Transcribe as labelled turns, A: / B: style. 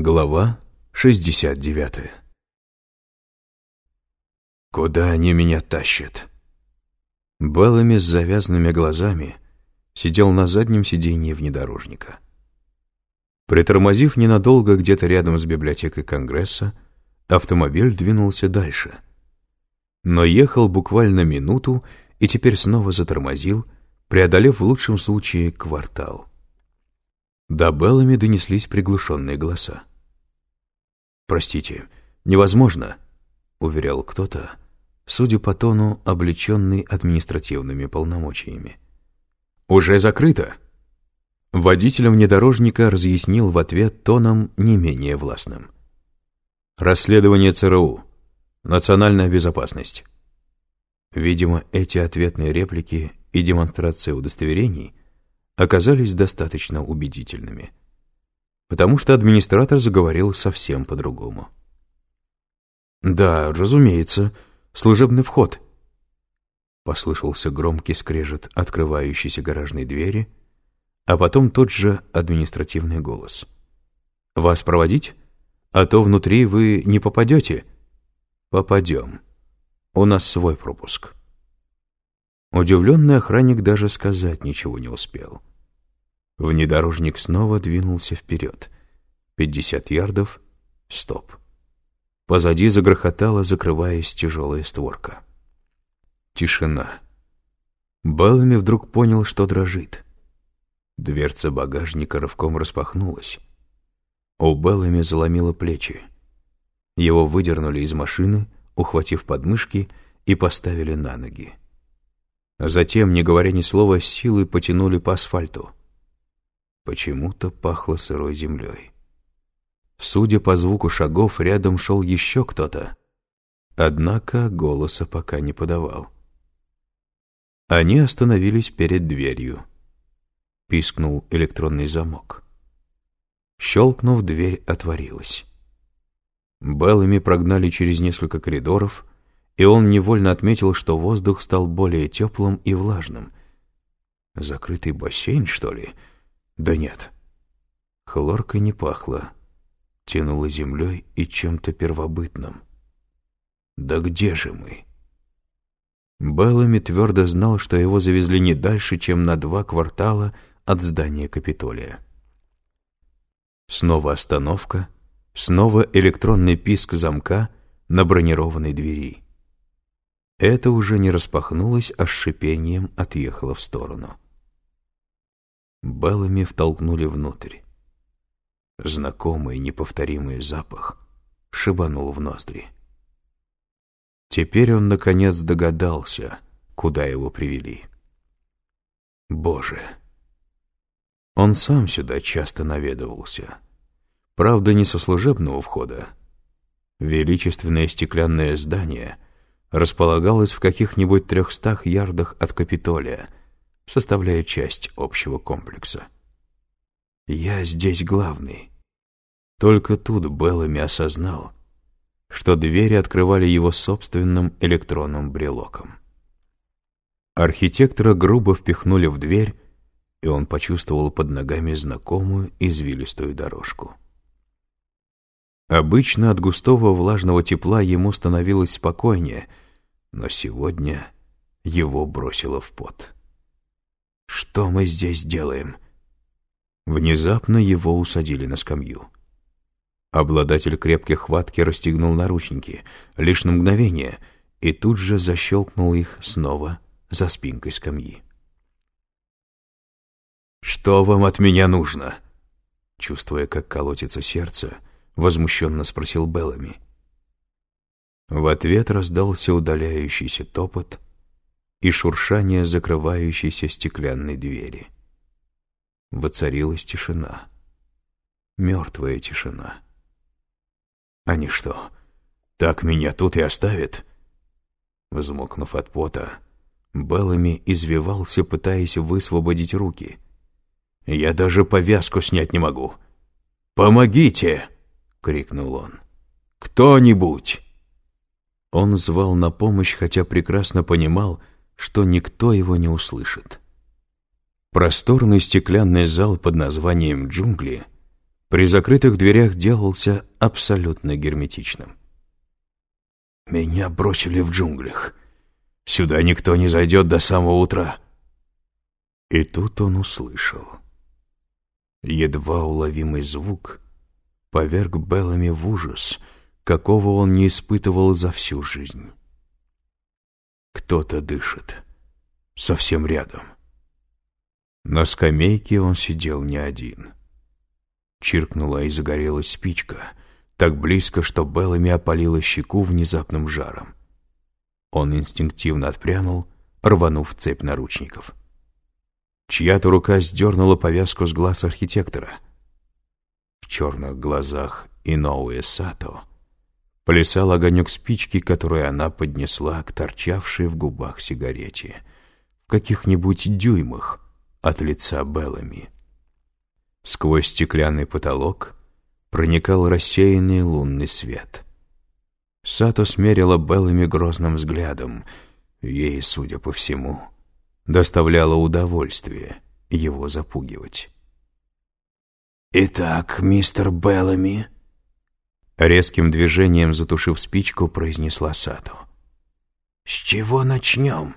A: Глава 69 Куда они меня тащат? Беллами с завязанными глазами сидел на заднем сиденье внедорожника. Притормозив ненадолго где-то рядом с библиотекой Конгресса, автомобиль двинулся дальше. Но ехал буквально минуту и теперь снова затормозил, преодолев в лучшем случае квартал. До Беллами донеслись приглушенные голоса. «Простите, невозможно», — уверял кто-то, судя по тону, облеченный административными полномочиями. «Уже закрыто!» Водитель внедорожника разъяснил в ответ тоном не менее властным. «Расследование ЦРУ. Национальная безопасность». Видимо, эти ответные реплики и демонстрация удостоверений оказались достаточно убедительными, потому что администратор заговорил совсем по-другому. «Да, разумеется, служебный вход», — послышался громкий скрежет открывающейся гаражной двери, а потом тот же административный голос. «Вас проводить? А то внутри вы не попадете». «Попадем. У нас свой пропуск». Удивленный охранник даже сказать ничего не успел. Внедорожник снова двинулся вперед. Пятьдесят ярдов. Стоп. Позади загрохотала, закрываясь тяжелая створка. Тишина. Беллами вдруг понял, что дрожит. Дверца багажника рывком распахнулась. У Беллами заломило плечи. Его выдернули из машины, ухватив подмышки, и поставили на ноги. Затем, не говоря ни слова, силой потянули по асфальту. Почему-то пахло сырой землей. Судя по звуку шагов, рядом шел еще кто-то. Однако голоса пока не подавал. Они остановились перед дверью. Пискнул электронный замок. Щелкнув, дверь отворилась. Беллами прогнали через несколько коридоров, и он невольно отметил, что воздух стал более теплым и влажным. Закрытый бассейн, что ли? — да нет. Хлоркой не пахло. Тянуло землей и чем-то первобытным. Да где же мы? Беллами твердо знал, что его завезли не дальше, чем на два квартала от здания Капитолия. Снова остановка, снова электронный писк замка на бронированной двери. Это уже не распахнулось, а с шипением отъехало в сторону. Беллами втолкнули внутрь. Знакомый неповторимый запах шибанул в ноздри. Теперь он, наконец, догадался, куда его привели. Боже! Он сам сюда часто наведывался. Правда, не со служебного входа. Величественное стеклянное здание располагалось в каких-нибудь трехстах ярдах от Капитолия — составляя часть общего комплекса. «Я здесь главный». Только тут Беллами осознал, что двери открывали его собственным электронным брелоком. Архитектора грубо впихнули в дверь, и он почувствовал под ногами знакомую извилистую дорожку. Обычно от густого влажного тепла ему становилось спокойнее, но сегодня его бросило в пот. Что мы здесь делаем?» Внезапно его усадили на скамью. Обладатель крепкой хватки расстегнул наручники лишь на мгновение и тут же защелкнул их снова за спинкой скамьи. «Что вам от меня нужно?» Чувствуя, как колотится сердце, возмущенно спросил Беллами. В ответ раздался удаляющийся топот, и шуршание закрывающейся стеклянной двери. Воцарилась тишина. Мертвая тишина. Они что, так меня тут и оставят? Взмокнув от пота, Беллами извивался, пытаясь высвободить руки. «Я даже повязку снять не могу!» «Помогите!» — крикнул он. «Кто-нибудь!» Он звал на помощь, хотя прекрасно понимал, что никто его не услышит. Просторный стеклянный зал под названием «Джунгли» при закрытых дверях делался абсолютно герметичным.
B: «Меня бросили в джунглях. Сюда никто не зайдет до самого утра».
A: И тут он услышал. Едва уловимый звук поверг Беллами в ужас, какого он не испытывал за всю жизнь. Кто-то дышит. Совсем рядом. На скамейке он сидел не один. Чиркнула и загорелась спичка, так близко, что Беллами опалила щеку внезапным жаром. Он инстинктивно отпрянул, рванув цепь наручников. Чья-то рука сдернула повязку с глаз архитектора. В черных глазах Иноуэ Сато плясал огонек спички, которую она поднесла к торчавшей в губах сигарете, в каких-нибудь дюймах от лица Беллами. Сквозь стеклянный потолок проникал рассеянный лунный свет. Сато смерила Беллами грозным взглядом. Ей, судя по всему, доставляло удовольствие его запугивать.
B: «Итак, мистер Беллами...»
A: Резким движением затушив спичку, произнесла Сато.
B: «С чего начнем?»